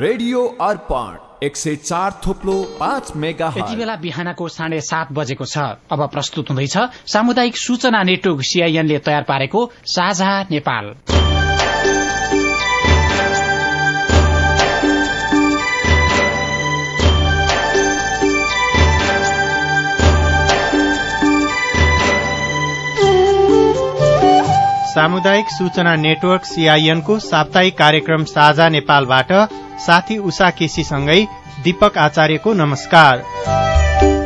Radio अर्पण एक सय चार थोप्लो पाँच मेगा यति बेला बिहानको साढे सात बजेको छ। अब प्रस्तुत हुँदैछ सामुदायिक सूचना नेटवर्क सीआईएनले तयार पारेको साझा नेपाल। सामुदायिक सूचना नेटवर्क सीआईएनको साप्ताहिक कार्यक्रम साझा नेपालबाट साथी उषा केसीसँगै दीपक आचार्यको नमस्कार।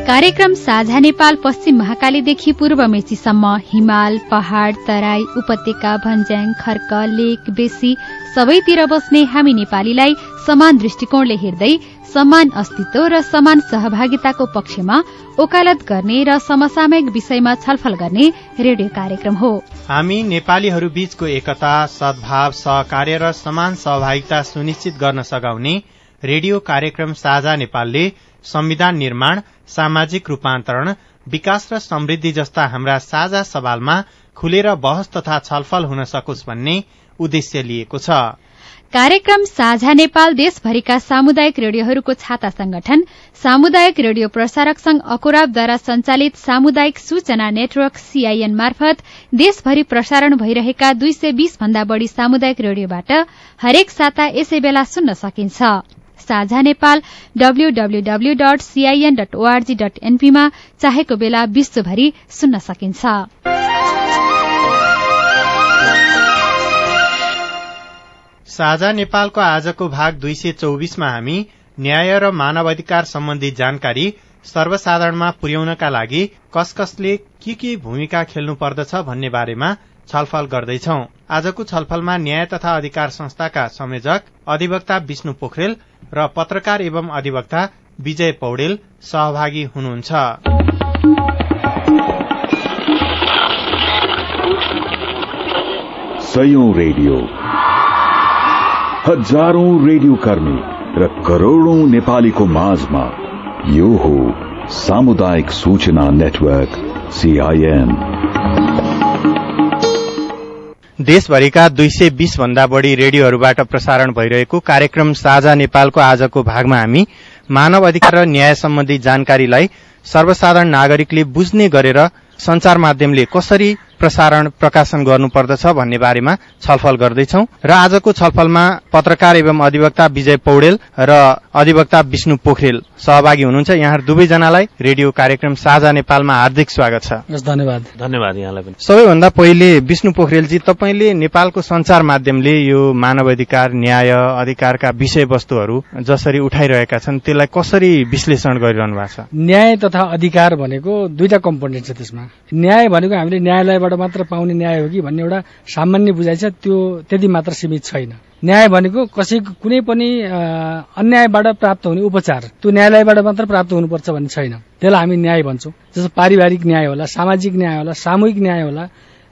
कार्यक्रम साझा नेपाल पश्चिम महाकालीदेखि पूर्व मेचीसम्म हिमाल पहाड़ तराई उपत्यका भन्ज्याङ खर्क लेक बेसी सबैतिर बस्ने हामी नेपालीलाई समान दृष्टिकोणले हेर्दै समान अस्तित्व र समान सहभागिताको पक्षमा ओकालत गर्ने र समसामयिक विषयमा छलफल गर्ने रेडियो कार्यक्रम हो। हामी नेपालीहरू बीचको एकता सद्भाव सहकार्य र समान सहभागिता सुनिश्चित गर्न सघाउने रेडियो कार्यक्रम साझा नेपालले संविधान निर्माण सामाजिक रूपान्तरण विकास र समृद्धि जस्ता हाम्रा साझा सवालमा खुलेर बहस तथा छलफल हुन सकोस् भन्ने उद्देश्य लिएको छ। कार्यक्रम साझा नेपाल देशभरिका सामुदायिक रेडियोहरूको छाता संगठन सामुदायिक रेडियो प्रसारक संघ अकुराबद्वारा संचालित सामुदायिक सूचना नेटवर्क सीआईएन मार्फत देशभरि प्रसारण भइरहेका दुई सय बीस भन्दा बढ़ी सामुदायिक रेडियोबाट हरेक साता यसै बेला सुन्न सकिन्छ। साझा Nepal WWW dot CIN dot ORG dot एनपीमा चाहेको बेला विश्वभरि सुन्न सकिन्छ। साझा नेपालको आजको भाग दुई सय चौबिसमा हामी न्याय र मानव अधिकार सम्बन्धी जानकारी सर्वसाधारणमा पुर्याउनका लागि कस कसले के के भूमिका खेल्नु पर्दछ भन्ने बारेमा छलफल गर्दैछौ। आजको छलफलमा न्याय तथा अधिकार संस्थाका संयोजक अधिवक्ता विष्णु पोखरेल र पत्रकार एवं अधिवक्ता विजय पौडेल सहभागी हुनुहुन्छ। रेडियो। हजारौं रेडियो कर्मी र करोड़ौं नेपालीको माझमा यो हो सामुदायिक सूचना नेटवर्क सीआईएन देशभरिका दुई सय बीस भन्दा बढ़ी रेडियोहरूबाट प्रसारण भइरहेको कार्यक्रम साझा नेपालको आजको भागमा हामी मानव अधिकार र न्याय सम्बन्धी जानकारीलाई सर्वसाधारण नागरिकले बुझ्ने गरेर संचार माध्यमले कसरी प्रसारण प्रकाशन गर्नुपर्दछ भन्ने बारेमा छलफल गर्दैछौ। र आजको छलफलमा पत्रकार एवं अधिवक्ता विजय पौडेल र अधिवक्ता विष्णु पोखरेल सहभागी हुनुहुन्छ। यहाँ दुवैजनालाई रेडियो कार्यक्रम साझा नेपालमा हार्दिक स्वागत छ। धन्यवाद। धन्यवाद यहाँलाई पनि। सबैभन्दा पहिले विष्णु पोखरेलजी तपाईँले नेपालको संचार माध्यमले यो मानव अधिकार न्याय अधिकारका विषयवस्तुहरू जसरी उठाइरहेका छन् त्यसलाई कसरी विश्लेषण गरिरहनु भएको छ? न्याय तथा अधिकार भनेको दुईटा कम्पोनेन्ट छ त्यसमा। न्याय भनेको हामीले न्यायालयबाट मात्र पाउने न्याय हो कि भन्ने एउटा सामान्य बुझाइ छ त्यो त्यति मात्र सीमित छैन। न्याय भनेको कसैको कुनै पनि अन्यायबाट प्राप्त हुने उपचार त्यो न्यायालयबाट मात्र प्राप्त हुनुपर्छ भन्ने छैन। त्यसलाई हामी न्याय भन्छौँ। जस्तो पारिवारिक न्याय होला सामाजिक न्याय होला सामूहिक न्याय होला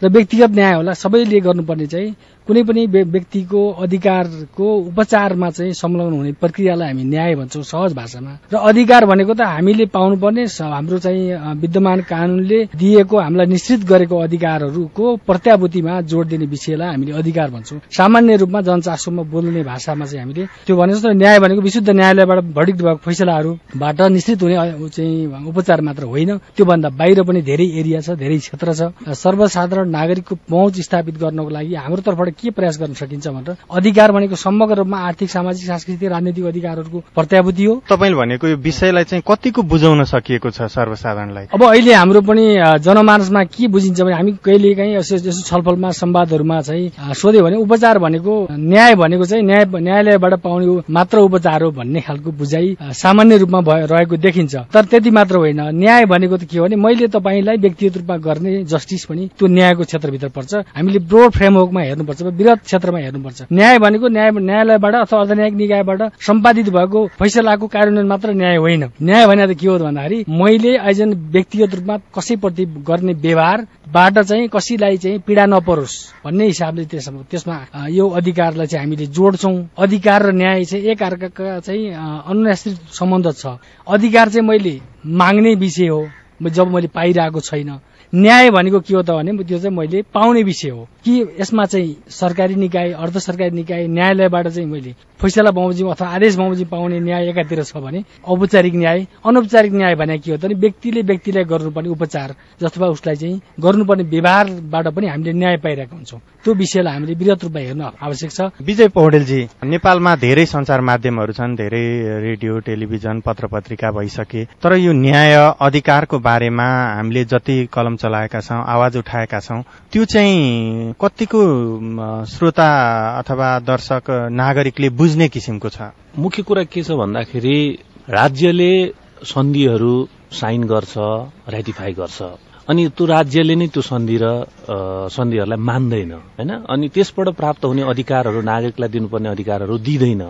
र व्यक्तिगत न्याय होला सबैले गर्नुपर्ने चाहिँ कुनै पनि व्य- व्यक्तिको अधिकारको उपचारमा चाहिँ संलग्न हुने प्रक्रियालाई हामी न्याय भन्छौँ सहज भाषामा। र अधिकार भनेको त हामीले पाउनुपर्ने हाम्रो चाहिँ विद्यमान कानूनले दिएको हामीलाई निश्चित गरेको अधिकारहरूको प्रत्याभूतिमा जोड दिने विषयलाई हामीले अधिकार भन्छौँ। सामान्य रूपमा जनचासोमा बोल्ने भाषामा चाहिँ हामीले त्यो भने जस्तो न्याय भनेको विशुद्ध न्यायालयबाट भडिक भएको फैसलाहरूबाट निश्चित हुने चाहिँ उपचार मात्र होइन। त्योभन्दा बाहिर पनि धेरै एरिया छ धेरै क्षेत्र छ। सर्वसाधारण नागरिकको पहुँच स्थापित गर्नको लागि हाम्रो तर्फबाट के प्रयास गर्न सकिन्छ भनेर अधिकार भनेको समग्र रूपमा आर्थिक सामाजिक सांस्कृतिक राजनैतिक अधिकारहरूको प्रत्याभूति हो। तपाईँले भनेको यो विषयलाई चाहिँ कतिको बुझाउन सकिएको छ सर्वसाधारणलाई? अब अहिले हाम्रो पनि जनमानसमा के बुझिन्छ भने हामी कहिले काहीँ यसो यसो छलफलमा संवादहरूमा चाहिँ सोध्यो भने उपचार भनेको न्याय भनेको चाहिँ न्याय न्यायालयबाट पाउने मात्र उपचार हो भन्ने खालको बुझाइ सामान्य रूपमा रहेको देखिन्छ। तर त्यति मात्र होइन। न्याय भनेको त के हो भने मैले तपाईँलाई व्यक्तिगत रूपमा गर्ने जस्टिस पनि त्यो न्यायको क्षेत्रभित्र पर्छ। हामीले ब्रोड फ्रेमवर्कमा हेर्नुपर्छ। वृहत क्षेत्रमा हेर्नुपर्छ। न्याय भनेको न्याय न्यायालयबाट अथवा अर्धन्यायिक निकायबाट सम्पादित भएको फैसलाको कार्यान्वयन मात्र न्याय होइन। न्याय भने त के हो भन्दाखेरि मैले एन व्यक्तिगत रूपमा कसैप्रति गर्ने व्यवहारबाट चाहिँ कसैलाई चाहिँ पीडा नपरोस् भन्ने हिसाबले त्यसमा यो अधिकारलाई चाहिँ हामीले जोड्छौँ। अधिकार र न्याय चाहिँ एक अर्काका चाहिँ अ, अनुनाश्रित सम्बन्ध छ। अधिकार चाहिँ मैले माग्ने विषय हो जब मैले पाइरहेको छैन। न्याय भनेको के हो त भने त्यो चाहिँ मैले पाउने विषय हो। कि यसमा चाहिँ सरकारी निकाय अर्ध सरकारी निकाय न्यायालयबाट चाहिँ मैले फैसला बमोजिम अथवा आदेश बमोजिम पाउने न्याय एकातिर छ भने औपचारिक न्याय अनौपचारिक न्याय भने के हो त भने व्यक्तिले व्यक्तिलाई गर्नुपर्ने उपचार जथवा उसलाई चाहिँ गर्नुपर्ने व्यवहारबाट पनि हामीले न्याय पाइरहेका हुन्छौँ। त्यो विषयलाई हामीले वृहत रूपमा हेर्न आवश्यक छ। विजय पौडेलजी नेपालमा धेरै सञ्चार माध्यमहरू छन् धेरै रेडियो टेलिभिजन पत्र भइसके तर यो न्याय अधिकारको बारेमा हामीले जति कलम चलाएका छौँ आवाज उठाएका छौँ त्यो चाहिँ कतिको श्रोता अथवा दर्शक नागरिकले बुझ्ने किसिमको छ? मुख्य कुरा के छ भन्दाखेरि राज्यले सन्धिहरू साइन गर्छ रेटिफाई गर्छ। अनि त्यो राज्यले नै त्यो सन्धि र सन्धिहरूलाई मान्दैन होइन? अनि त्यसबाट प्राप्त हुने अधिकारहरू नागरिकलाई दिनुपर्ने अधिकारहरू दिँदैन।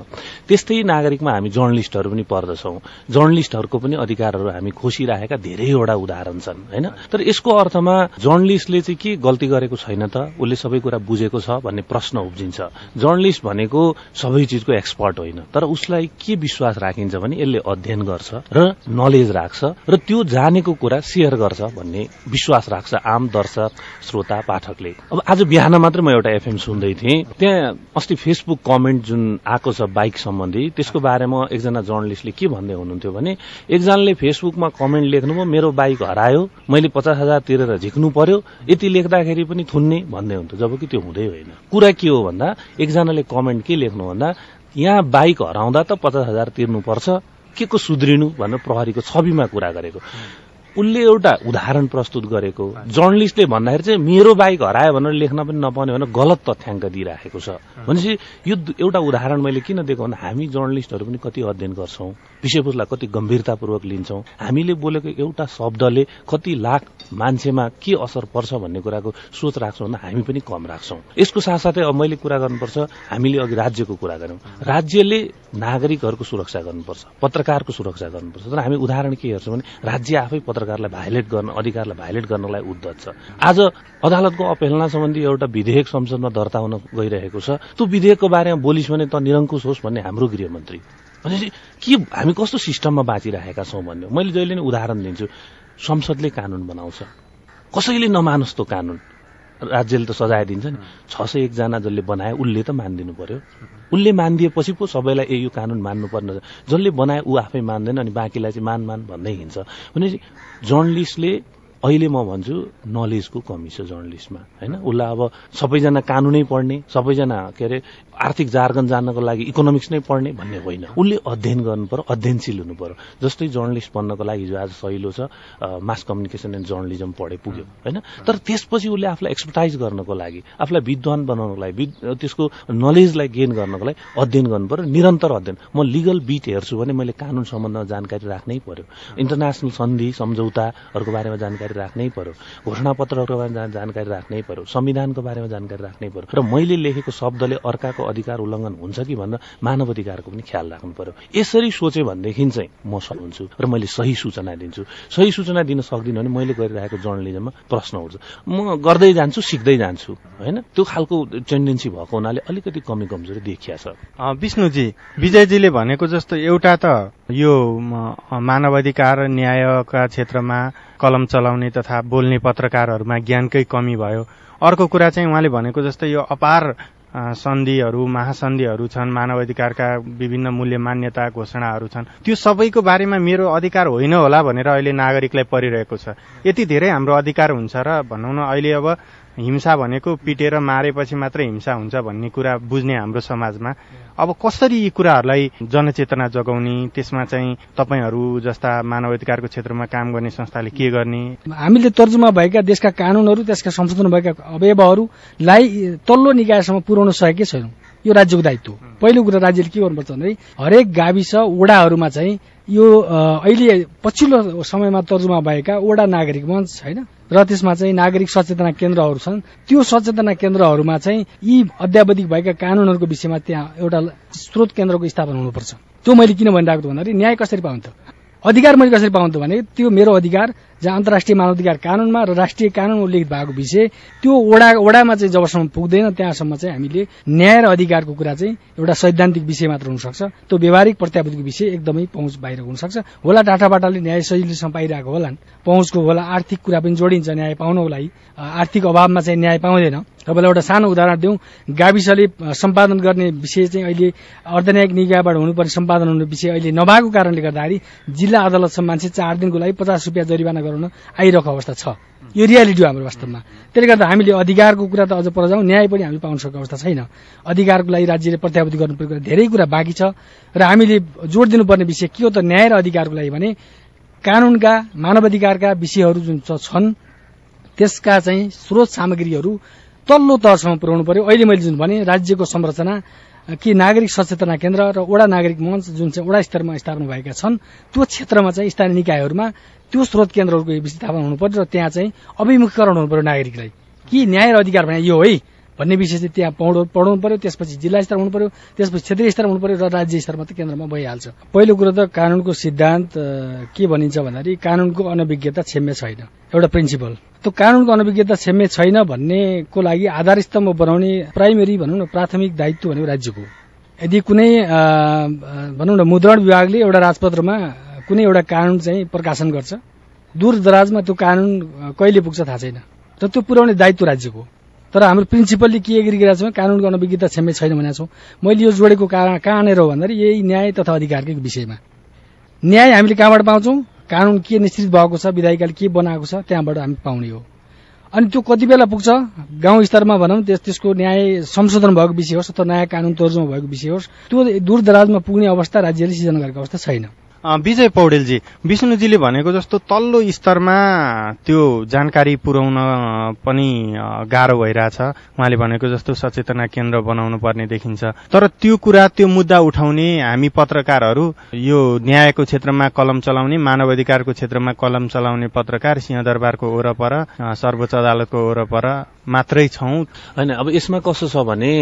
त्यस्तै नागरिकमा हामी जर्नलिस्टहरू पनि पर्दछौँ। जर्नलिस्टहरूको पनि अधिकारहरू हामी खोसिराखेका धेरैवटा उदाहरण छन् होइन? तर यसको अर्थमा जर्नलिस्टले चाहिँ के गल्ती गरेको छैन त? उसले सबै कुरा बुझेको छ भन्ने प्रश्न उब्जिन्छ। जर्नलिस्ट भनेको सबै चिजको एक्सपर्ट होइन। तर उसलाई के विश्वास राखिन्छ भने यसले अध्ययन गर्छ र नलेज राख्छ र त्यो जानेको कुरा सेयर गर्छ भन्ने विश्वास राख्छ आम दर्शक श्रोता पाठकले। अब आज बिहान मात्र म एउटा एफएम सुन्दै थिएँ। त्यहाँ अस्ति फेसबुक कमेन्ट जुन आएको छ बाइक सम्बन्धी त्यसको बारेमा एकजना जर्नलिस्टले के भन्दै हुनुहुन्थ्यो भने एकजनाले फेसबुकमा कमेन्ट लेख्नुभयो मेरो बाइक हरायो मैले पचास हजार तिरेर झिक्नु पर्यो यति लेख्दाखेरि पनि थुन्ने भन्दै हुन्थ्यो जबकि त्यो हुँदै होइन। कुरा के हो भन्दा एकजनाले कमेन्ट के लेख्नु भन्दा यहाँ बाइक हराउँदा त पचास हजार तिर्नुपर्छ के को सुध्रिनु भनेर प्रहरीको छविमा कुरा गरेको। उसले एउटा उदाहरण प्रस्तुत गरेको। जर्नलिस्टले भन्दाखेरि चाहिँ मेरो बाइक हरायो भनेर लेख्न पनि नपाउने भनेर गलत तथ्याङ्क दिइराखेको छ। भनेपछि यो एउटा उदाहरण मैले किन दिएको भन्दा हामी जर्नलिस्टहरू पनि कति अध्ययन गर्छौं विषयवस्तुलाई कति गम्भीरतापूर्वक लिन्छौं। हामीले बोलेको एउटा शब्दले कति लाख मान्छेमा के असर पर्छ भन्ने कुराको सोच राख्छौँ भन्दा हामी पनि कम राख्छौं। यसको साथसाथै अब मैले कुरा गर्नुपर्छ हामीले अघि राज्यको कुरा गर्यौं राज्यले नागरिकहरूको सुरक्षा गर्नुपर्छ पत्रकारको सुरक्षा गर्नुपर्छ। तर हामी उदाहरण के हेर्छौँ भने राज्य आफै पत्रकारलाई भाइलेट गर्न अधिकारलाई भाइलेट गर्नलाई उद्धत छ। आज अदालतको अपेलना सम्बन्धी एउटा विधेयक संसदमा दर्ता हुन गइरहेको छ। त्यो विधेयकको बारेमा बोलिस् भने त निरङ्कुश होस् भन्ने हाम्रो गृहमन्त्री। भनेपछि के हामी कस्तो सिस्टममा बाँचिरहेका छौँ भन्ने मैले जहिले नै उदाहरण दिन्छु। संसदले कानून बनाउँछ। कसैले नमानोस् त्यो कानून? राज्यले त सजाय दिन्छ नि छ सय एकजना जसले बनाए उसले त मानिदिनु पर्यो। उसले मानिदिएपछि पो सबैलाई ए यो कानून मान्नुपर्ने जसले बनाए ऊ आफै मान्दैन अनि बाँकीलाई चाहिँ मान मान भन्दै हिँड्छ। भने जर्नलिस्टले अहिले म भन्छु नलेजको कमी छ जर्नलिस्टमा होइन? उसलाई अब सबैजना कानुनै पढ्ने सबैजना के अरे आर्थिक जार्गन जान्नको लागि इकोनोमिक्स नै पढ्ने भन्ने होइन। उसले अध्ययन गर्नु पर्यो अध्ययनशील हुनु पर्यो जस्तै जर्नलिस्ट बन्नको लागि हिजो आज सहिलो छ मास कम्युनिकेसन एन्ड जर्नलिजम पढे पुग्यो होइन? तर त्यसपछि उसले आफूलाई एक्सपर्टाइज गर्नको लागि आफूलाई विद्वान बनाउनको लागि त्यसको नलेजलाई गेन गर्नको लागि अध्ययन गर्नु पर्यो निरन्तर अध्ययन। म लिगल बिट हेर्छु भने मैले कानून सम्बन्धमा जानकारी राख्नै पर्यो। इन्टरनेसनल सन्धि सम्झौताहरूको बारेमा जानकारी राख्नै पर्यो। घोषणापत्रहरूको बारेमा जान- जानकारी राख्नै पर्यो। संविधानको बारेमा जानकारी राख्नै पर्यो। र मैले लेखेको शब्दले अर्काको अधिकार उल्लङ्घन हुन्छ कि भनेर मानव अधिकारको पनि ख्याल राख्नु पर्यो। यसरी सोचे भनेदेखि चाहिँ म हुन्छु र मैले सही सूचना दिन्छु। सही सूचना दिन सक्दिनँ भने मैले गरिरहेको जर्नलिजममा प्रश्न उठ्छ। म गर्दै जान्छु सिक्दै जान्छु होइन? त्यो खालको टेन्डेन्सी भएको हुनाले अलिकति कमी कमजोरी देखिया छ। विष्णुजी विजयजीले भनेको जस्तो एउटा त यो मानवाधिकार न्यायका क्षेत्रमा कलम चलाउने तथा बोल्ने पत्रकारहरूमा ज्ञानकै कमी भयो। अर्को कुरा चाहिँ उहाँले भनेको जस्तै यो अपार सन्धिहरू महासन्धिहरू छन् मानवाधिकारका विभिन्न मूल्य मान्यता घोषणाहरू छन्। त्यो सबैको बारेमा मेरो अधिकार होइन होला भनेर अहिले नागरिकलाई परिरहेको छ। यति धेरै हाम्रो अधिकार हुन्छ र भनौँ न अहिले अब हिंसा भनेको पिटेर मारेपछि मात्रै हिंसा हुन्छ भन्ने कुरा बुझ्ने हाम्रो समाजमा। अब कसरी यी कुराहरूलाई जनचेतना जगाउने त्यसमा चाहिँ तपाईँहरू जस्ता मानवाधिकारको क्षेत्रमा काम गर्ने संस्थाले के गर्ने? हामीले तर्जुमा भएका देशका कानूनहरू त्यसका संशोधन भएका अवयवहरूलाई तल्लो निकायसम्म पुर्याउन सकेकै छैनौँ। यो राज्यको दायित्व हो। पहिलो कुरा राज्यले के गर्नुपर्छ भने हरेक गाविस वडाहरूमा चाहिँ यो अहिले पछिल्लो समयमा तर्जुमा भएका वडा नागरिक मञ्च होइन र त्यसमा चाहिँ नागरिक सचेतना केन्द्रहरू छन्। त्यो सचेतना केन्द्रहरूमा चाहिँ यी अध्यावधिक भएका कानूनहरूको विषयमा त्यहाँ एउटा स्रोत केन्द्रको स्थापना हुनुपर्छ। त्यो मैले किन भनिरहेको भन्दाखेरि न्याय कसरी पाउँथ्यो अधिकार मैले कसरी पाउँथ्यो भने त्यो मेरो अधिकार जहाँ अन्तर्राष्ट्रिय मानवाधिकार कानूनमा र राष्ट्रिय कानूनमा उल्लेखित भएको विषय त्यो वडा वडामा चाहिँ जबसम्म पुग्दैन त्यहाँसम्म चाहिँ हामीले न्याय र अधिकारको कुरा चाहिँ एउटा सैद्धान्तिक विषय मात्र हुनसक्छ। त्यो व्यवहारिक प्रत्याभूतिको विषय एकदमै पहुँच बाहिर हुनसक्छ। होला टाटाबाटाले न्याय सजिलोसँग पाइरहेको होला पहुँचको होला आर्थिक कुरा पनि जोडिन्छ न्याय पाउनको लागि आर्थिक अभावमा चाहिँ न्याय पाउँदैन। तपाईँलाई एउटा सानो उदाहरण दिउँ। गाविसले सम्पादन गर्ने विषय चाहिँ अहिले अर्धन्यायिक निकायबाट हुनुपर्ने सम्पादन हुने विषय अहिले नभएको कारणले गर्दाखेरि जिल्ला अदालतसम्म मान्छे चार दिनको लागि पचास रुपियाँ जरिवाना गराउन आइरहेको अवस्था छ। यो रियालिटी हो हाम्रो वास्तवमा। त्यसले गर्दा हामीले अधिकारको कुरा त अझ पर जाउँ न्याय पनि हामीले पाउन सकेको अवस्था छैन। अधिकारको लागि राज्यले प्रत्याभूति गर्नुपर्ने कुरा धेरै कुरा बाँकी छ र हामीले जोड दिनुपर्ने विषय के हो त न्याय र अधिकारको लागि भने कानूनका मानवाधिकारका विषयहरू जुन छन् त्यसका चाहिँ स्रोत सामग्रीहरू तल्लो तहसम्म पुर्याउनु पर्यो। अहिले मैले जुन भने राज्यको संरचना कि नागरिक सचेतना केन्द्र र वडा नागरिक मञ्च जुन चाहिँ वडा स्तरमा स्थापना भएका छन् त्यो क्षेत्रमा चाहिँ स्थानीय निकायहरूमा त्यो स्रोत केन्द्रहरूको स्थापना हुनु पर्यो र त्यहाँ चाहिँ अभिमुखीकरण हुनु पर्यो नागरिकलाई। कि न्याय र अधिकार भने यो है। भन्ने विषय चाहिँ त्यहाँ पढाउ पढाउनु पर्यो त्यसपछि जिल्ला स्तर हुनु पर्यो त्यसपछि क्षेत्रीय स्तर हुनु पर्यो र राज्य स्तरमा त केन्द्रमा भइहाल्छ पहिलो कुरो त कानूनको सिद्धान्त के भनिन्छ भन्दाखेरि कानूनको अनभिज्ञता क्षम्य छैन एउटा प्रिन्सिपल त्यो कानूनको अनभिज्ञता क्षम्य छैन भन्नेको लागि आधार स्तम्भ बनाउने प्राइमेरी भनौँ न प्राथमिक दायित्व भनेको राज्यको। यदि कुनै भनौँ न मुद्रण विभागले एउटा राजपत्रमा कुनै एउटा कानून चाहिँ प्रकाशन गर्छ दूर दराजमा त्यो कानून कहिले पुग्छ थाहा छैन र त्यो पुर्याउने दायित्व राज्यको। तर हाम्रो प्रिन्सिपलले के गरिरहेको छौँ कानूनको अनभिज्ञता क्षम्य छैन भनेको छौँ। मैले यो जोडेको कहाँ कहाँनिर हो भन्दाखेरि यही न्याय तथा अधिकारकै विषयमा। न्याय हामीले कहाँबाट पाउँछौँ? कानून के निश्चित भएको छ विधायिकाले के बनाएको छ त्यहाँबाट हामी पाउने हो। अनि त्यो कति बेला पुग्छ? गाउँ स्तरमा भनौँ त्यस त्यसको न्याय संशोधन भएको विषय होस् अथवा नयाँ कानून तर्जुमा भएको विषय होस् त्यो दूर दराजमा पुग्ने अवस्था राज्यले सिर्जना गरेको अवस्था छैन। विजय पौडेलजी विष्णुजीले भनेको जस्तो तल्लो स्तरमा त्यो जानकारी पुर्याउन पनि गाह्रो भइरहेछ। उहाँले भनेको जस्तो सचेतना केन्द्र बनाउनु पर्ने देखिन्छ। तर त्यो कुरा त्यो मुद्दा उठाउने हामी पत्रकारहरू यो न्यायको क्षेत्रमा कलम चलाउने मानव अधिकारको क्षेत्रमा कलम चलाउने पत्रकार सिंहदरबारको वरपर अ, सर्वोच्च अदालतको वरपर मात्रै छौँ। होइन अब यसमा कस्तो छ भने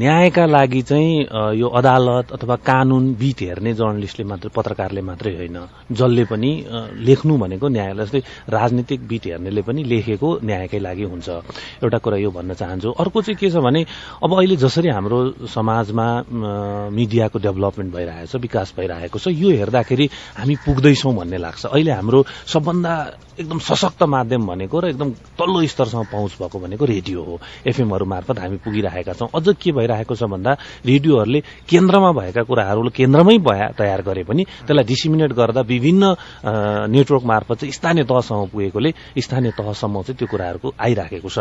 न्यायका लागि चाहिँ यो अदालत अथवा कानून विध हेर्ने जर्नलिस्टले मात्र पत्रकारले मात्रै होइन। जसले पनि लेख्नु भनेको न्यायलाई जस्तै राजनीतिक विध हेर्नेले पनि लेखेको न्यायकै लागि हुन्छ। एउटा कुरा यो भन्न चाहन्छु। अर्को चाहिँ के छ भने अब अहिले जसरी हाम्रो समाजमा मिडियाको डेभलपमेन्ट भइरहेको छ विकास भइरहेको छ यो हेर्दाखेरि हामी पुग्दैछौँ भन्ने लाग्छ। अहिले हाम्रो सबभन्दा एकदम सशक्त माध्यम भनेको र एकदम तल्लो स्तरसम्म पहुँच भएको भनेको रेडियो हो। एफएमहरू मार्फत हामी पुगिरहेका छौँ। अझ के भइरहेको छ भन्दा रेडियोहरूले केन्द्रमा भएका कुराहरू केन्द्रमै तयार गरे पनि त्यसलाई डिसिमिनेट गर्दा विभिन्न नेटवर्क मार्फत चाहिँ स्थानीय तहसम्म पुगेकोले स्थानीय तहसम्म चाहिँ त्यो कुराहरूको आइराखेको छ।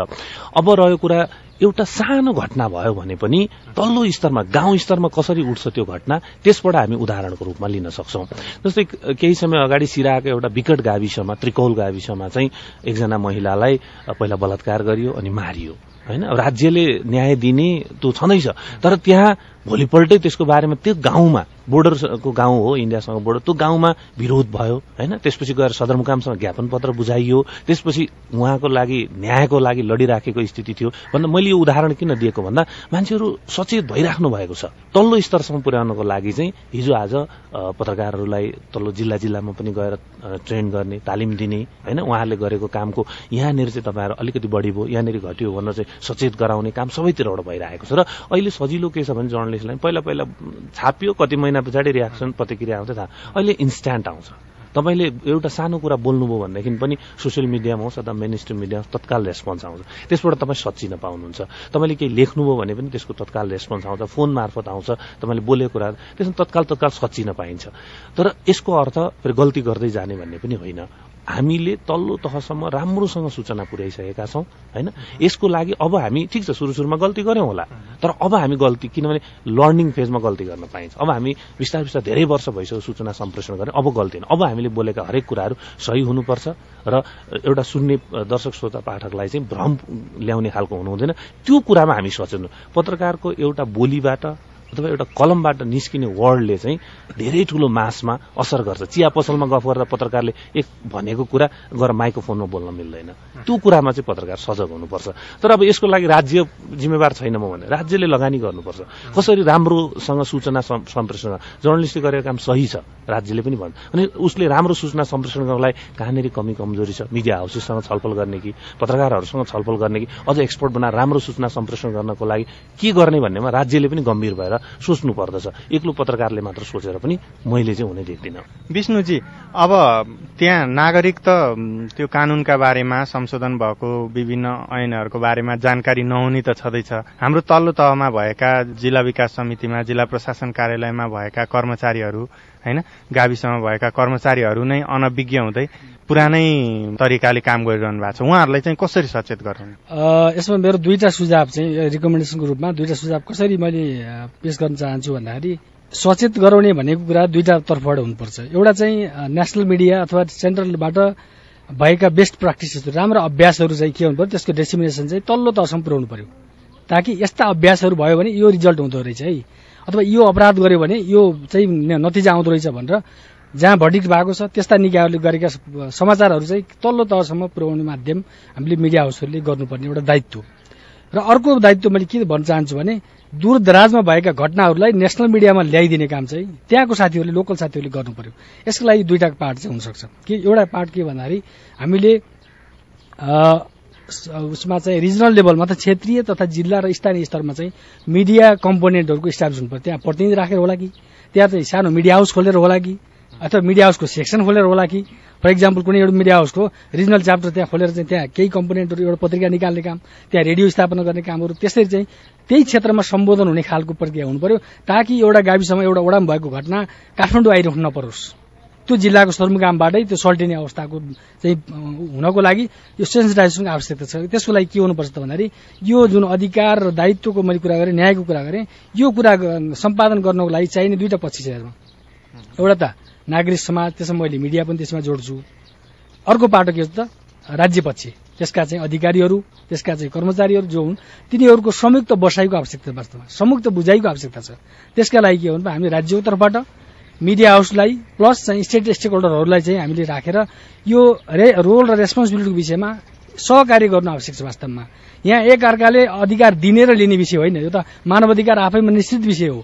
अब रह्यो कुरा एउटा सानो घटना भयो भने पनि तल्लो स्तरमा गाउँ स्तरमा कसरी उठ्छ त्यो घटना त्यसबाट हामी उदाहरणको रूपमा लिन सक्छौँ। जस्तै केही समय अगाडि सिराको एउटा विकट गाविसमा त्रिकौल गाविसमा चाहिँ एकजना महिलालाई पहिला बलात्कार गरियो अनि मारियो। होइन? राज्यले न्याय दिने त्यो छँदैछ तर त्यहाँ भोलिपल्टै त्यसको बारेमा त्यो गाउँमा बोर्डरको गाउँ हो इन्डियासँग बोर्डर त्यो गाउँमा विरोध भयो होइन? त्यसपछि गएर सदरमुकामसँग ज्ञापन पत्र बुझाइयो। त्यसपछि उहाँको लागि न्यायको लागि लडिराखेको स्थिति थियो। भन्दा मैले यो उदाहरण किन दिएको भन्दा मान्छेहरू सचेत भइराख्नु भएको छ। तल्लो स्तरसम्म पुर्याउनको लागि चाहिँ हिजो आज पत्रकारहरूलाई तल्लो जिल्ला जिल्लामा पनि गएर ट्रेन गर्ने तालिम दिने होइन? उहाँहरूले गरेको कामको यहाँनिर चाहिँ तपाईँहरू अलिकति बढी भयो यहाँनिर घट्यो भनेर चाहिँ सचेत गराउने काम सबैतिरबाट भइरहेको छ र अहिले सजिलो के छ भने जर्नलिस्टलाई पहिला पहिला छापियो कति महिना पछाडि रियाक्सन प्रतिक्रिया आउँथ्यो थाहा। अहिले इन्स्ट्यान्ट आउँछ। तपाईँले एउटा सानो कुरा बोल्नुभयो भनेदेखि पनि सोसियल मिडियामा होस् अथवा मेन स्ट्रिम मिडियामा तत्काल रेस्पोन्स आउँछ। त्यसबाट तपाईँ सच्चिन पाउनुहुन्छ तपाईँले केही लेख्नुभयो भने पनि त्यसको तत्काल रेस्पोन्स आउँछ फोन मार्फत आउँछ तपाईँले बोलेको कुरा त्यसमा तत्काल तत्काल सच्चिन पाइन्छ तर यसको अर्थ फेरि गल्ती गर्दै जाने भन्ने पनि होइन। हामीले तल्लो तहसम्म राम्रोसँग सूचना पुर्याइसकेका छौँ होइन? यसको लागि अब हामी ठिक छ सुरु सुरुमा गल्ती गऱ्यौँ होला तर अब हामी गल्ती किनभने लर्निङ फेजमा गल्ती गर्न पाइन्छ। अब हामी बिस्तारै बिस्तारै धेरै वर्ष भइसक्यो सूचना सम्प्रेषण गर्ने अब गल्ती होइन। अब हामीले बोलेका हरेक कुराहरू सही हुनुपर्छ र एउटा सुन्ने दर्शक श्रोता पाठकलाई चाहिँ भ्रम ल्याउने खालको हुनु हुँदैन त्यो कुरामा हामी सचेत पत्रकारको एउटा बोलीबाट अथवा एउटा कलमबाट निस्किने वर्डले चाहिँ धेरै ठुलो मासमा असर गर्छ। चिया पसलमा गफ गर्दा पत्रकारले एक भनेको कुरा गएर माइक्रोफोनमा बोल्न मिल्दैन। त्यो कुरामा चाहिँ पत्रकार सजग हुनुपर्छ। तर अब यसको लागि राज्य जिम्मेवार छैन म भने राज्यले लगानी गर्नुपर्छ। कसरी राम्रोसँग सूचना सम्- सम्प्रेषण जर्नलिस्टले गरेको काम सही छ? राज्यले पनि भन्छ अनि उसले राम्रो सूचना सम्प्रेषण गर्नको लागि कहाँनिर कमी कमजोरी छ? मिडिया हाउसेससँग छलफल गर्ने कि पत्रकारहरूसँग छलफल गर्ने कि अझ एक्सपर्ट बनाएर राम्रो सूचना सम्प्रेषण गर्नको लागि के गर्ने भन्नेमा राज्यले पनि गम्भीर भएर सोच्नु पर्दछ एक्लो पत्रकारले मात्र सोचेर पनि मैले चाहिँ हुने देख्दिनँ। विष्णुजी अब त्यहाँ नागरिक त त्यो कानूनका बारेमा संशोधन भएको विभिन्न ऐनहरूको बारेमा जानकारी नहुने त छँदैछ। हाम्रो तल्लो तहमा भएका जिल्ला विकास समितिमा जिल्ला प्रशासन कार्यालयमा भएका कर्मचारीहरू होइन गाविसमा भएका कर्मचारीहरू नै अनभिज्ञ हुँदै पुरानै तरिकाले काम गरिरहनु भएको छ? उहाँहरूलाई चाहिँ कसरी सचेत गराउने यसमा मेरो दुईटा सुझाव चाहिँ रिकमेन्डेसनको रूपमा दुईटा सुझाव कसरी मैले पेश गर्न चाहन्छु भन्दाखेरि सचेत गराउने भनेको कुरा दुईटा तर्फबाट हुनुपर्छ। एउटा चाहिँ नेसनल मिडिया अथवा सेन्ट्रलबाट भएका बेस्ट प्र्याक्टिसेसहरू राम्रो अभ्यासहरू चाहिँ के हुनु पर्यो त्यसको डेसिमिनेसन चाहिँ तल्लो तहसम्म पुर्याउनु पर्यो। ताकि यस्ता अभ्यासहरू भयो भने यो रिजल्ट हुँदो रहेछ है। अथवा यो अपराध गर्यो भने यो चाहिँ नतिजा आउँदो रहेछ भनेर जहाँ भर्डिक्ट भएको छ त्यस्ता निकायहरूले गरेका समाचारहरू चाहिँ तल्लो तहसम्म पुर्याउने माध्यम हामीले मिडिया हाउसहरूले गर्नुपर्ने एउटा दायित्व र अर्को दायित्व मैले के भन्न चाहन्छु भने दूर दराजमा भएका घटनाहरूलाई नेसनल मिडियामा ल्याइदिने काम चाहिँ त्यहाँको साथीहरूले लोकल साथीहरूले गर्नु पर्यो यसको लागि दुईटा पार्ट चाहिँ हुनसक्छ। कि एउटा पार्ट के भन्दाखेरि हामीले उसमा चाहिँ रिजनल लेभलमा त क्षेत्रीय तथा जिल्ला र स्थानीय स्तरमा चाहिँ मिडिया कम्पोनेन्टहरूको इस्टाब्लिस हुनु पर्यो त्यहाँ प्रतिनिधि राखेर होला कि? त्यहाँ चाहिँ सानो मिडिया हाउस खोलेर होला कि? अथवा मिडिया हाउसको सेक्सन खोलेर होला कि? फर इक्जाम्पल कुनै एउटा मिडिया हाउसको रिजनल च्याप्टर त्यहाँ खोलेर चाहिँ त्यहाँ केही कम्पोनेन्टहरू एउटा पत्रिका निकाल्ने काम त्यहाँ रेडियो स्थापना गर्ने कामहरू त्यसरी चाहिँ त्यही क्षेत्रमा सम्बोधन हुने खालको प्रक्रिया हुनु पर्यो ताकि एउटा गाविसमा एउटा ओडामा भएको घटना काठमाडौँ आइरहनु नपरोस्। त्यो जिल्लाको सदरमुकामबाटै त्यो सल्टिने अवस्थाको चाहिँ हुनको लागि यो सेन्सिटाइजेसनको आवश्यकता छ। त्यसको लागि के हुनुपर्छ त भन्दाखेरि यो जुन अधिकार र दायित्वको मैले कुरा गरेँ न्यायको कुरा गरेँ यो कुरा सम्पादन गर्नको लागि चाहिने दुईटा पक्ष छ एउटा त नागरिक समाज त्यसमा मैले मिडिया पनि त्यसमा जोड्छु। अर्को पाटो के हो त? राज्य पक्ष त्यसका चाहिँ अधिकारीहरू त्यसका चाहिँ कर्मचारीहरू जो हुन् तिनीहरूको संयुक्त बसाइको आवश्यकता छ वास्तवमा संयुक्त बुझाइको आवश्यकता छ। त्यसका लागि के हो भने हामीले राज्यको तर्फबाट मिडिया हाउसलाई प्लस चाहिँ स्टेट स्टेक होल्डरहरूलाई चाहिँ हामीले राखेर यो रोल र रेस्पोन्सिबिलिटीको विषयमा सहकार्य गर्नु आवश्यक छ वास्तवमा। यहाँ एक अर्काले अधिकार दिने र लिने विषय होइन। यो त मानव अधिकार आफैमा निश्चित विषय हो।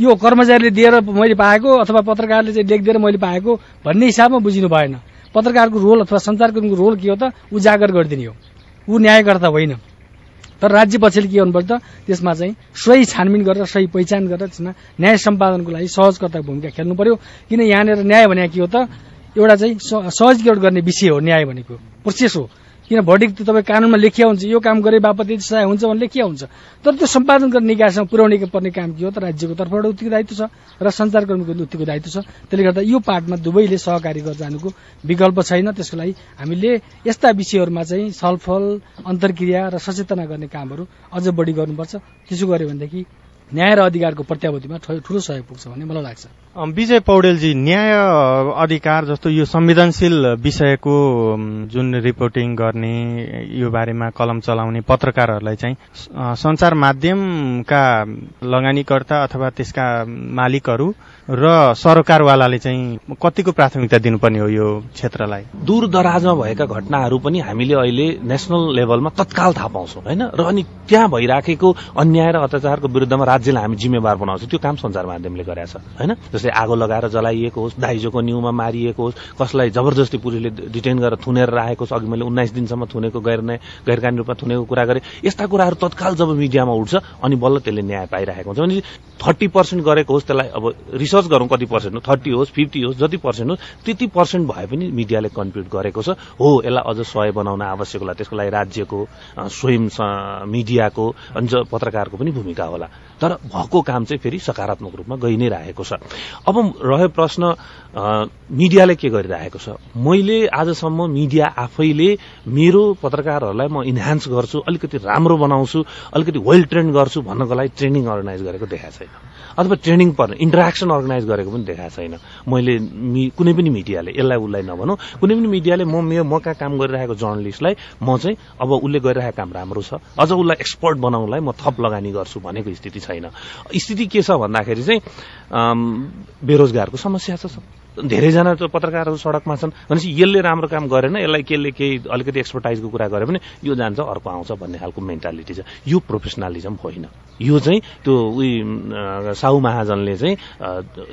यो कर्मचारीले दिएर मैले पाएको अथवा पत्रकारले चाहिँ लेखिदिएर मैले पाएको भन्ने हिसाबमा बुझिनु भएन। पत्रकारको रोल अथवा सञ्चारकर्मीको रोल के हो त? उजागर गरिदिने हो। ऊ न्यायकर्ता होइन। तर राज्य पक्षले के गर्नुपर्छ त त्यसमा चाहिँ सही छानबिन गरेर सही पहिचान गरेर त्यसमा न्याय सम्पादनको लागि सहजकर्ताको भूमिका खेल्नु पर्यो। किन यहाँनिर न्याय भने के हो त? एउटा चाहिँ सहजीकरण गर्ने विषय हो न्याय भनेको। प्रोसेस हो। किन भर्डिक तपाईँ कानुनमा लेखिया हुन्छ? यो काम गरे बापत यति सहाय हुन्छ भने लेखिया हुन्छ। तर त्यो सम्पादन गर्ने निकायसँग पुर्याउने पर्ने काम के हो? त राज्यको तर्फबाट उत्तिको दायित्व छ र सञ्चारकर्मीको उत्तिको दायित्व छ। त्यसले गर्दा यो पार्टमा दुवैले सहकारी गरेर जानुको विकल्प छैन। त्यसको लागि हामीले यस्ता विषयहरूमा चाहिँ छलफल अन्तर्क्रिया र सचेतना गर्ने कामहरू अझ बढी गर्नुपर्छ। त्यसो गर्यो भनेदेखि न्याय र अधिकारको प्रत्याभूतिमा ठूलो सहयोग पुग्छ भन्ने मलाई लाग्छ। विजय पौडेलजी न्याय अधिकार जस्तो यो संवेदनशील विषयको जुन रिपोर्टिङ गर्ने यो बारेमा कलम चलाउने पत्रकारहरूलाई चाहिँ सञ्चार माध्यमका लगानीकर्ता अथवा त्यसका मालिकहरू र सरकारवालाले चाहिँ कतिको प्राथमिकता दिनुपर्ने हो यो क्षेत्रलाई? दूर दराजमा भएका घटनाहरू पनि हामीले अहिले नेसनल लेभलमा तत्काल थाहा पाउँछौँ होइन? र अनि त्यहाँ भइराखेको अन्याय र अत्याचारको विरुद्धमा राज्यलाई हामी जिम्मेवार बनाउँछौँ। त्यो काम सञ्चार माध्यमले गरेका छ होइन? जस्तै आगो लगाएर जलाइएको होस् दाइजोको न्युमा मारिएको होस् कसलाई जबरजस्ती पुलिसले डिटेन गरेर थुनेर राखेको होस् अघि मैले उन्नाइस दिनसम्म थुनेको गैर गैर कानुनी रूपमा थुनेको कुरा गरेँ। यस्ता कुराहरू तत्काल जब मिडियामा उठ्छ अनि बल्ल त्यसले न्याय पाइरहेको हुन्छ। भने थर्टी पर्सेन्ट गरेको होस् त्यसलाई अब रिसर्च गरौँ कति पर्सेन्ट हो? थर्टी होस् फिफ्टी होस् जति पर्सेन्ट होस् त्यति पर्सेन्ट भए पनि मिडियाले कन्ट्रिब्युट गरेको छ। हो यसलाई अझ सय बनाउन आवश्यक होला। त्यसको लागि राज्यको स्वयं मिडियाको अनि पत्रकारको पनि भूमिका होला। तर भएको काम चाहिँ फेरि सकारात्मक रूपमा गइ नै रहेको छ। अब रह्यो प्रश्न मिडियाले के गरिरहेको छ? मैले आजसम्म मिडिया आफैले मेरो पत्रकारहरूलाई म इन्हान्स गर्छु अलिकति राम्रो बनाउँछु अलिकति वेल ट्रेन गर्छु भन्नको लागि ट्रेनिङ अर्गनाइज गरेको देखाएको छैन। अथवा ट्रेनिङ पर्ने इन्टरेक्सन अर्गनाइज गरेको पनि देखाएको छैन। मैले कुनै पनि मिडियाले यसलाई उसलाई नभनौँ कुनै पनि मिडियाले म मेरो म कहाँ काम गरिरहेको जर्नलिस्टलाई म चाहिँ अब उसले गरिरहेको काम राम्रो छ। अझ उसलाई एक्सपर्ट बनाउनलाई म थप लगानी गर्छु भनेको स्थिति छैन। स्थिति के छ भन्दाखेरि चाहिँ बेरोजगारको समस्या छ धेरैजना पत्रकारहरू सडकमा छन्। भनेपछि यसले राम्रो काम गरेन यसलाई केले केही अलिकति एक्सपर्टाइजको कुरा गरे भने यो जान्छ अर्को आउँछ भन्ने खालको मेन्टालिटी छ। यो प्रोफेसनलिजम होइन। यो चाहिँ त्यो उही साहु महाजनले चाहिँ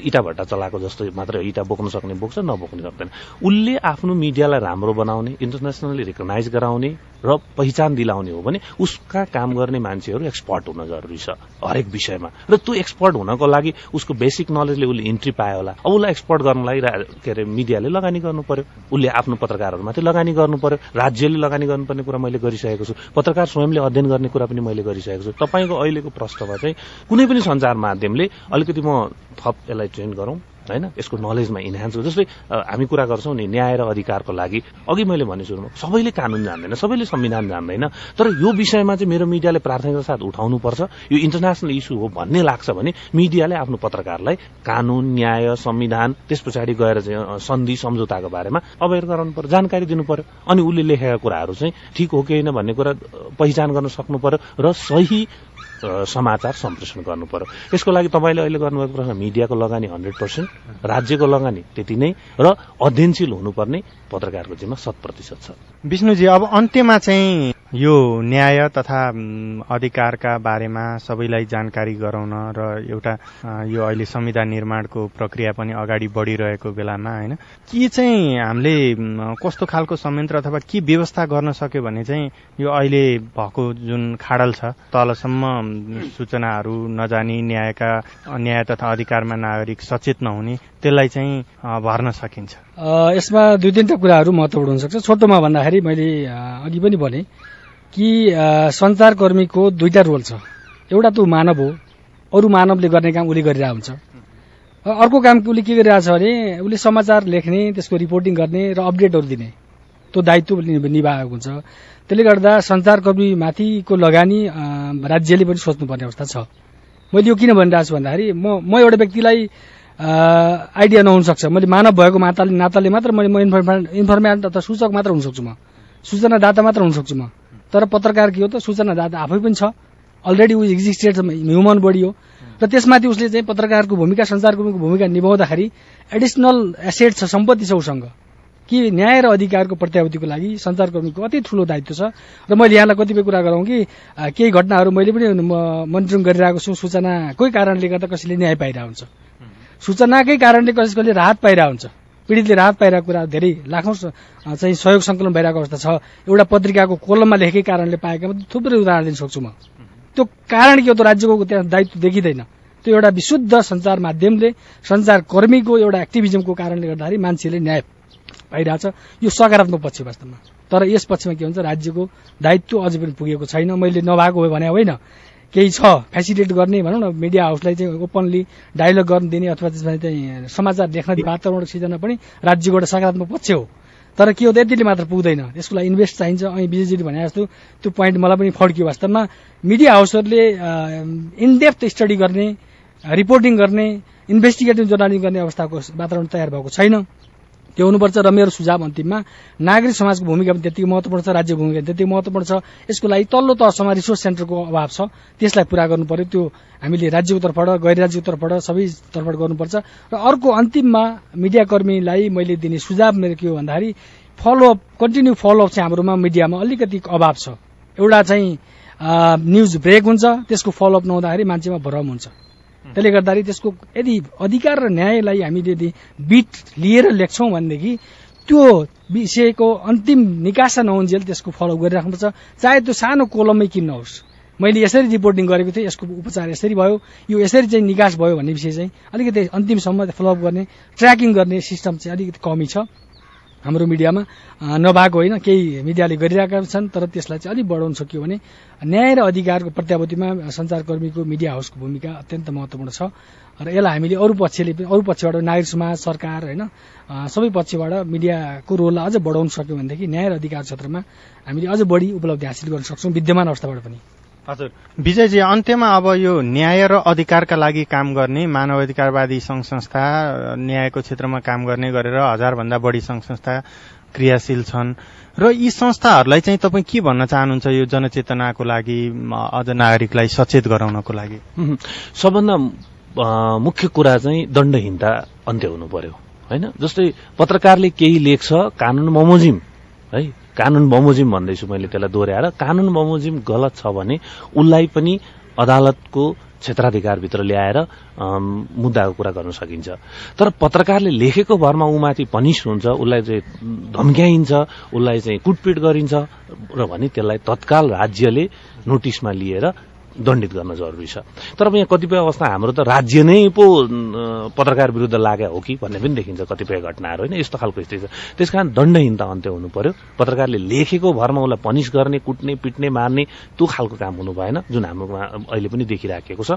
इटा भट्टा चलाएको जस्तो मात्र इटा बोक्न सक्ने बोक्छ नबोक्ने सक्दैन। उसले आफ्नो मिडियालाई राम्रो बनाउने इन्टरनेसनली रिकगनाइज गराउने र पहिचान दिलाउने हो भने उसका काम गर्ने मान्छेहरू एक्सपर्ट हुन जरुरी छ हरेक विषयमा। र त्यो एक्सपर्ट हुनको लागि उसको बेसिक नलेजले उसले इन्ट्री पायो होला। अब उसलाई एक्सपर्ट गर्नलाई के अरे मिडियाले लगानी गर्नु पर्यो। उसले आफ्नो पत्रकारहरूमाथि लगानी गर्नु पर्यो। राज्यले लगानी गर्नुपर्ने कुरा मैले गरिसकेको छु। पत्रकार स्वयंले अध्ययन गर्ने कुरा पनि मैले गरिसकेको छु। तपाईँको अहिलेको प्रश्नमा चाहिँ कुनै पनि सञ्चार माध्यमले अलिकति म थप यसलाई ट्रेन गरौँ। होइन? यसको नलेजमा इन्हान्स हो। जस्तै हामी कुरा गर्छौँ नि न्याय र अधिकारको लागि। अघि मैले भने सुरुमा सबैले कानुन जान्दैन सबैले संविधान जान्दैन। तर यो विषयमा चाहिँ मेरो मिडियाले प्राथमिकता साथ उठाउनुपर्छ। यो इन्टरनेसनल इस्यु हो भन्ने लाग्छ भने मिडियाले आफ्नो पत्रकारलाई कानुन न्याय संविधान त्यस पछाडि गएर चाहिँ सन्धि सम्झौताको बारेमा अवेर गराउनु पर्यो जानकारी दिनु पर्यो अनि उसले लेखेका कुराहरू चाहिँ ठिक हो कि होइन भन्ने कुरा पहिचान गर्न सक्नु पर्यो। र सही समाचार सम्प्रेषण गर्नु पर्यो। यसको लागि तपाईँले अहिले गर्नुभएको प्रश्न मिडियाको लगानी हन्ड्रेड पर्सेन्ट राज्यको लगानी त्यति नै र अध्ययनशील हुनुपर्ने पत्रकारको जिम्मा शत प्रतिशत छ। विष्णुजी अब अन्त्यमा चाहिँ यो न्याय तथा अधिकारका बारेमा सबैलाई जानकारी गराउन र एउटा यो अहिले संविधान निर्माणको प्रक्रिया पनि अगाडि बढिरहेको बेलामा होइन? के चाहिँ हामीले कस्तो खालको संयन्त्र अथवा के व्यवस्था गर्न सक्यो भने चाहिँ यो अहिले भएको जुन खाडल छ तलसम्म सूचनाहरू नजानी न्यायका न्याय तथा अधिकारमा नागरिक सचेत नहुने त्यसलाई चाहिँ भर्न सकिन्छ? यसमा दुई तिनवटा कुराहरू महत्त्वपूर्ण हुनसक्छ छोटोमा भन्दाखेरि मैले अघि पनि भने कि सञ्चारकर्मीको दुईटा रोल छ। एउटा त मानव हो अरू मानवले गर्ने काम उसले गरिरहेको हुन्छ। अर्को काम उसले के गरिरहेको छ भने उसले समाचार लेख्ने त्यसको रिपोर्टिङ गर्ने र अपडेटहरू दिने। त्यो दायित्व निभाएको हुन्छ। त्यसले गर्दा सञ्चारकर्मीमाथिको लगानी अ, राज्यले पनि सोच्नुपर्ने अवस्था छ। मैले यो किन भनिरहेको छु भन्दाखेरि म म एउटा व्यक्तिलाई आइडिया नहुन सक्छ मैले मानव भएको नाताले नाताले मात्र मैले म इन्फर्मेन्ट इन्फर्मेन्ट अथवा सूचक मात्र हुन सक्छु म। सूचनादाता मात्र हुन सक्छु म। तर पत्रकार के हो त सूचनादाता आफै पनि छ। अलरेडी ऊ एक्जिस्टेड ह्युमन बडी हो। र त्यसमाथि उसले चाहिँ पत्रकारको भूमिका सञ्चारकर्मीको भूमिका निभाउँदाखेरि एडिसनल एसेट छ सम्पत्ति छ उसँग। कि न्याय र अधिकारको प्रत्याभूतिको लागि सञ्चारकर्मीको अति ठूलो दायित्व छ। र मैले यहाँलाई कतिपय कुरा गरौँ कि केही घटनाहरू मैले पनि मनिटरिङ गरिरहेको छु। सूचनाकै कारणले गर्दा कसैले न्याय पाइरहेको हुन्छ। सूचनाकै कारणले कसैले राहत पाइरहेको हुन्छ। पीडितले राहत पाइरहेको कुरा धेरै लाखौँ चाहिँ सहयोग सङ्कलन भइरहेको अवस्था छ। एउटा पत्रिकाको कोलममा लेखेकै कारणले पाएका म थुप्रै उदाहरण दिन सक्छु म। त्यो कारण के हो त राज्यको त्यहाँ दायित्व देखिँदैन। त्यो एउटा विशुद्ध सञ्चार माध्यमले सञ्चारकर्मीको एउटा एक्टिभिजमको कारणले गर्दाखेरि मान्छेले न्याय पाइरहेछ। यो सकारात्मक पक्ष वास्तवमा। तर यस पक्षमा के हुन्छ राज्यको दायित्व अझै पनि पुगेको छैन। मैले नभएको हो भने होइन। केही छ फेसिलिटेट गर्ने भनौँ न मिडिया हाउसलाई चाहिँ ओपनली डायलग गर्न दिने अथवा त्यसमा चाहिँ समाचार लेख्न वातावरण सिर्जना पनि राज्यको एउटा सकारात्मक पक्ष हो। तर के हो त मात्र पुग्दैन। त्यसको लागि इन्भेस्ट चाहिन्छ अनि विजयजीले भने जस्तो त्यो पोइन्ट मलाई पनि फड्कियो वास्तवमा। मिडिया हाउसहरूले इनडेप्थ स्टडी गर्ने रिपोर्टिङ गर्ने इन्भेस्टिगेटिभ जर्नालिजम गर्ने अवस्थाको वातावरण तयार भएको छैन। त्यो हुनुपर्छ र मेरो सुझाव अन्तिममा नागरिक समाजको भूमिका पनि त्यतिकै महत्वपूर्ण छ राज्य भूमिका पनि त्यतिकै महत्वपूर्ण छ। यसको लागि तल्लो तहसम्म रिसोर्स सेन्टरको अभाव छ। त्यसलाई पूरा गर्नु पर्यो त्यो हामीले राज्यको तर्फबाट गैर राज्यको तर्फबाट सबै तर्फबाट गर्नुपर्छ। र अर्को अन्तिममा मिडियाकर्मीलाई मैले दिने सुझाव मेरो के हो भन्दाखेरि फलोअप कन्टिन्यू फलोअप चाहिँ हाम्रोमा मिडियामा अलिकति अभाव छ। एउटा चाहिँ न्युज ब्रेक हुन्छ। त्यसको फलोअप नहुँदाखेरि मान्छेमा भ्रम हुन्छ। त्यसले गर्दाखेरि त्यसको यदि अधिकार र न्यायलाई हामीले यदि बिट लिएर लेख्छौँ भनेदेखि त्यो विषयको अन्तिम निकासा नहुन्जेल त्यसको फलो गरिराख्नुपर्छ। चाहे त्यो सानो कोलममै किन नहोस् मैले यसरी रिपोर्टिङ गरेको थिएँ यसको उपचार यसरी भयो यो यसरी चाहिँ निकास भयो भन्ने विषय चाहिँ अलिकति अन्तिमसम्म फलोअप गर्ने ट्र्याकिङ गर्ने सिस्टम चाहिँ अलिकति कमी छ। हाम्रो मिडियामा नभएको होइन केही मिडियाले गरिरहेका छन् तर त्यसलाई चाहिँ अलिक बढाउन सकियो भने न्याय र अधिकारको प्रत्याभूतिमा सञ्चारकर्मीको मिडिया हाउसको भूमिका अत्यन्त महत्वपूर्ण छ। र यसलाई हामीले अरू पक्षले पनि अरू पक्षबाट नागरिक समाज सरकार होइन सबै पक्षबाट मिडियाको रोललाई अझ बढाउन सक्यौँ भनेदेखि न्याय र अधिकार क्षेत्रमा हामीले अझ बढी उपलब्धि हासिल गर्न सक्छौँ विद्यमान अवस्थाबाट पनि। हजुर। विजयजी अन्त्यमा अब यो न्याय र अधिकारका लागि काम गर्ने मानव अधिकारवादी सङ्घ संस्था न्यायको क्षेत्रमा काम गर्ने गरेर हजारभन्दा बढी सङ्घ संस्था क्रियाशील छन्। र यी संस्थाहरूलाई चाहिँ तपाईँ के भन्न चाहनुहुन्छ यो जनचेतनाको लागि अझ नागरिकलाई सचेत गराउनको लागि? सबभन्दा मुख्य कुरा चाहिँ दण्डहीनता अन्त्य हुनु पर्यो होइन? जस्तै पत्रकारले केही लेख्छ कानून बमोजिम है? कानून बमोजिम भन्दैछु मैले त्यसलाई दोहोऱ्याएर। कानून बमोजिम गलत छ भने उसलाई पनि अदालतको क्षेत्राधिकारभित्र ल्याएर मुद्दाको कुरा गर्न सकिन्छ। तर पत्रकारले लेखेको भरमा ऊमाथि पनिस हुन्छ उसलाई चाहिँ धम्क्याइन्छ उसलाई चाहिँ कुटपिट गरिन्छ र भने त्यसलाई तत्काल राज्यले नोटिसमा लिएर दण्डित गर्न जरुरी छ। तर यहाँ कतिपय अवस्था हाम्रो त राज्य नै पो पत्रकार विरुद्ध लाग्यो हो कि भन्ने पनि देखिन्छ कतिपय घटनाहरू होइन? यस्तो खालको स्थिति छ। त्यसकारण दण्डहीनता अन्त्य हुनु पर्यो पत्रकारले लेखेको भरमा उसलाई पनिस गर्ने कुट्ने पिट्ने मार्ने त्यो खालको काम हुनु भएन जुन हाम्रोमा अहिले पनि देखिराखेको छ।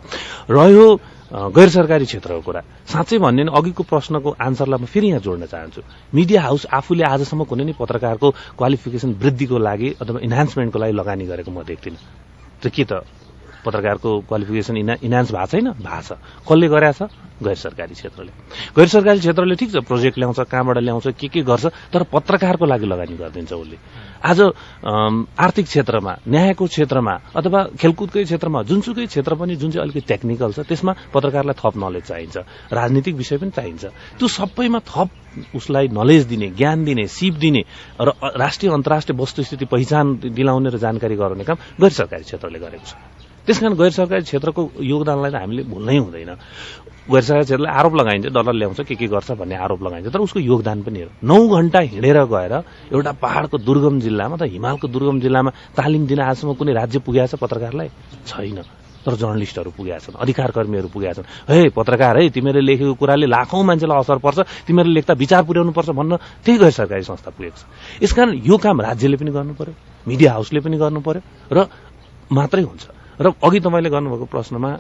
रह्यो गैर सरकारी क्षेत्रको कुरा। साँच्चै भन्ने भने अघिको प्रश्नको आन्सरलाई म फेरि यहाँ जोड्न चाहन्छु। मिडिया हाउस आफूले आजसम्म कुनै नै पत्रकारको क्वालिफिकेसन वृद्धिको लागि अथवा इन्हान्समेन्टको लागि लगानी गरेको म देख्दिनँ। त्यो के त? पत्रकारको क्वालिफिकेसन इना इन्हान्स भएको छैन? भएको छ। कसले गरेछ गैर सरकारी क्षेत्रले। गैर सरकारी क्षेत्रले ठिक छ प्रोजेक्ट ल्याउँछ कहाँबाट ल्याउँछ के के गर्छ तर पत्रकारको लागि लगानी गरिदिन्छ उसले। आज आर्थिक क्षेत्रमा न्यायको क्षेत्रमा अथवा खेलकुदकै क्षेत्रमा जुनसुकै क्षेत्र पनि जुन चाहिँ अलिकति टेक्निकल छ त्यसमा पत्रकारलाई थप नलेज चाहिन्छ। राजनीतिक विषय पनि चाहिन्छ। त्यो सबैमा थप उसलाई नलेज दिने ज्ञान दिने सिप दिने र राष्ट्रिय अन्तर्राष्ट्रिय वस्तुस्थिति पहिचान दिलाउने र जानकारी गराउने काम गैर सरकारी क्षेत्रले गरेको छ। त्यसकारण गैर सरकारी क्षेत्रको योगदानलाई त हामीले भुल्नै हुँदैन। गैर सरकारी क्षेत्रलाई आरोप लगाइन्छ डलर ल्याउँछ के के गर्छ भन्ने आरोप लगाइन्छ तर उसको योगदान पनि हो नौ घण्टा हिँडेर गएर एउटा पहाडको दुर्गम जिल्लामा त हिमालको दुर्गम जिल्लामा तालिम दिन आजसम्म कुनै राज्य पुगेको छ पत्रकारलाई? छैन। तर जर्नलिस्टहरू पुगेका छन् अधिकार कर्मीहरू पुगेका छन्। हे पत्रकार है तिमीहरूले लेखेको कुराले लाखौं मान्छेलाई असर पर्छ तिमीहरूले लेख्दा विचार पुर्याउनु पर्छ भन्न त्यही गैर सरकारी संस्था पुगेको छ। यसकारण यो काम राज्यले पनि गर्नु पर्यो मिडिया हाउसले पनि गर्नु पर्यो र मात्रै हुन्छ। र अघि तपाईँले गर्नुभएको प्रश्नमा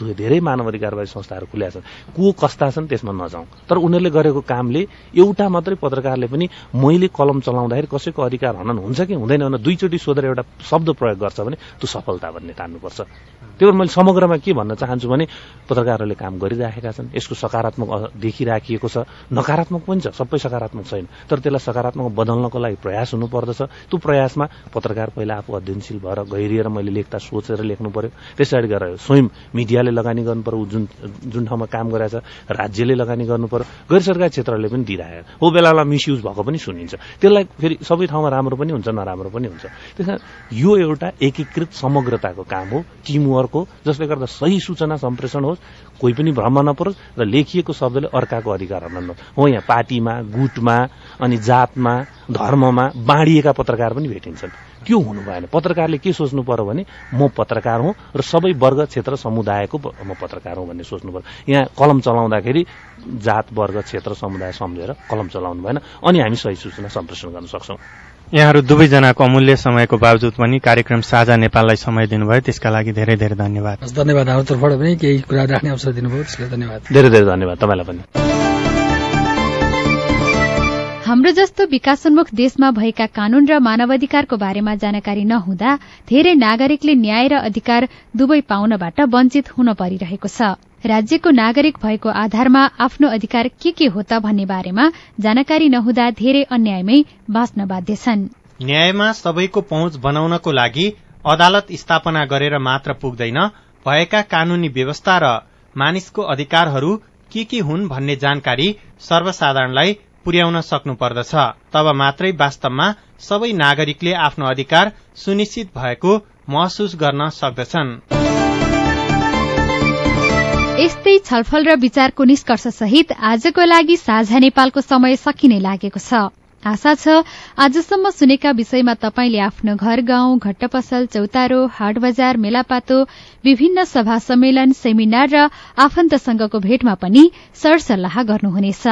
धेरै मानव अधिकारवादी संस्थाहरू खुलेका छन्। को कस्ता छन् त्यसमा नजाउँ। तर उनीहरूले गरेको कामले एउटा मात्रै पत्रकारले पनि मैले कलम चलाउँदाखेरि कसैको अधिकार हनन हुन्छ कि हुँदैन भनेर दुईचोटि सोधेर एउटा शब्द प्रयोग गर्छ भने त्यो सफलता भन्ने ठान्नुपर्छ त्यही भएर मैले समग्रमा के भन्न चाहन्छु भने पत्रकारहरूले काम गरिराखेका छन्। यसको सकारात्मक देखिराखिएको छ। नकारात्मक पनि छ। सबै सकारात्मक छैन। तर त्यसलाई सकारात्मक बदल्नको लागि प्रयास हुनुपर्दछ। त्यो प्रयासमा पत्रकार पहिला आफू अध्ययनशील भएर गहिरिएर मैले लेख्दा सोचेर लेख्नु पर्यो। त्यसरी गरेर स्वयं मिडियाले लगानी गर्नु पर्यो जुन जुन ठाउँमा काम गरेछ राज्यले लगानी गर्नु पर्यो गैर सरकारी क्षेत्रले पनि दिइरहेको हो बेला मिसयुज भएको पनि सुनिन्छ। त्यसलाई फेरि सबै ठाउँमा राम्रो पनि हुन्छ नराम्रो पनि हुन्छ। त्यस यो एउटा एकीकृत समग्रताको काम हो टिमवर्क हो जसले गर्दा सही सूचना सम्प्रेषण होस् कोही पनि भ्रम नपरोस् र लेखिएको शब्दले अर्काको अधिकार हनन हो यहाँ पार्टीमा गुटमा अनि जातमा धर्ममा बाँडिएका पत्रकार पनि भेटिन्छन्। त्यो हुनु भएन? पत्रकारले के सोच्नु पर्यो भने म पत्रकार हुँ र सबै वर्ग क्षेत्र समुदायको म पत्रकार हुँ भन्ने सोच्नु पर्यो। यहाँ कलम चलाउँदाखेरि जात वर्ग क्षेत्र समुदाय सम्झेर कलम चलाउनु भएन। अनि हामी सही सूचना सम्प्रेषण गर्न सक्छौँ। यहाँहरू दुवैजनाको अमूल्य समयको बावजुद पनि कार्यक्रम साझा नेपाललाई समय दिनुभयो। त्यसका लागि धेरै धेरै धन्यवाद। धन्यवाद। हाम्रो तर्फबाट पनि केही कुरा राख्ने अवसर दिनुभयो। त्यसले धन्यवाद। धेरै धेरै धन्यवाद। तपाईँलाई पनि। हाम्रो जस्तो विकासोन्मुख देशमा भएका कानून र मानवाधिकारको बारेमा जानकारी नहुँदा धेरै नागरिकले न्याय र अधिकार दुवै पाउनबाट वञ्चित हुन परिरहेको छ। राज्यको नागरिक भएको आधारमा आफ्नो अधिकार के के हो त भन्ने बारेमा जानकारी नहुँदा धेरै अन्यायमै बाँच्न बाध्य छन्। न्यायमा सबैको पहुँच बनाउनको लागि अदालत स्थापना गरेर मात्र पुग्दैन भएका कानूनी व्यवस्था र मानिसको अधिकारहरू के के हुन् भन्ने जानकारी सर्वसाधारणलाई पुर्याउन सक्नु पर्दछ तब मात्रै वास्तवमा सबै नागरिकले आफ्नो अधिकार सुनिश्चित भएको महसुस गर्न सक्दछन्। यस्तै छलफल र विचारको निष्कर्ष सहित आजको लागि साझा नेपालको समय सकिने लागेको छ। आशा छ आजसम्म सुनेका विषयमा तपाईँले आफ्नो घर गाउँ घट्ट पसल चौतारो हाट बजार मेलापातो विभिन्न सभा सम्मेलन सेमिनार र आफन्तसँगको भेटमा पनि सरसल्लाह गर्नुहुनेछ।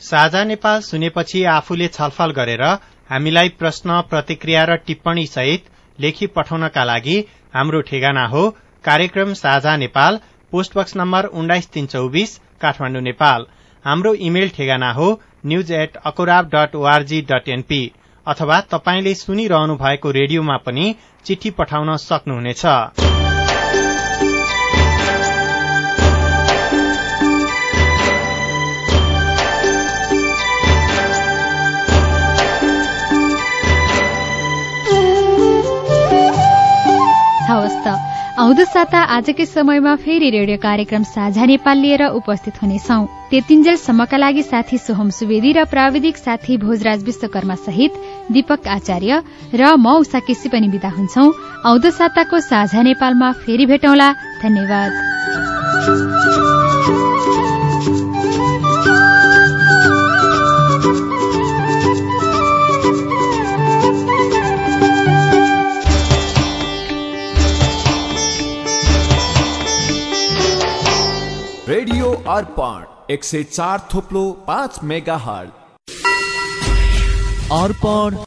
साझा नेपाल सुनेपछि आफूले छलफल गरेर हामीलाई प्रश्न प्रतिक्रिया र टिप्पणी सहित लेखी पठाउनका लागि हाम्रो ठेगाना हो। कार्यक्रम साझा नेपाल पोस्टबक्स नम्बर उन्नाइस तीन चौबिस काठमाडौँ नेपाल। हाम्रो इमेल ठेगाना हो न्यूज एट अकुराब डट ओआरजी डट एनपी। अथवा तपाईँले सुनिरहनु भएको रेडियोमा पनि चिठी पठाउन सक्नुहुनेछ। आउँदो साता आजकै समयमा फेरि रेडियो कार्यक्रम साझा नेपाल लिएर उपस्थित हुनेछौ। त्यतिन्जेलसम्मका लागि साथी सोहम सुवेदी र प्राविधिक साथी भोजराज विश्वकर्मा सहित दीपक आचार्य र म उषा केसी पनि विदा हुन्छौ। आउँदो साताको साझा नेपालमा फेरि भेटौँला। धन्यवाद। अर्पण एक से चार थोपलो पाँच मेगा हल अर्पण।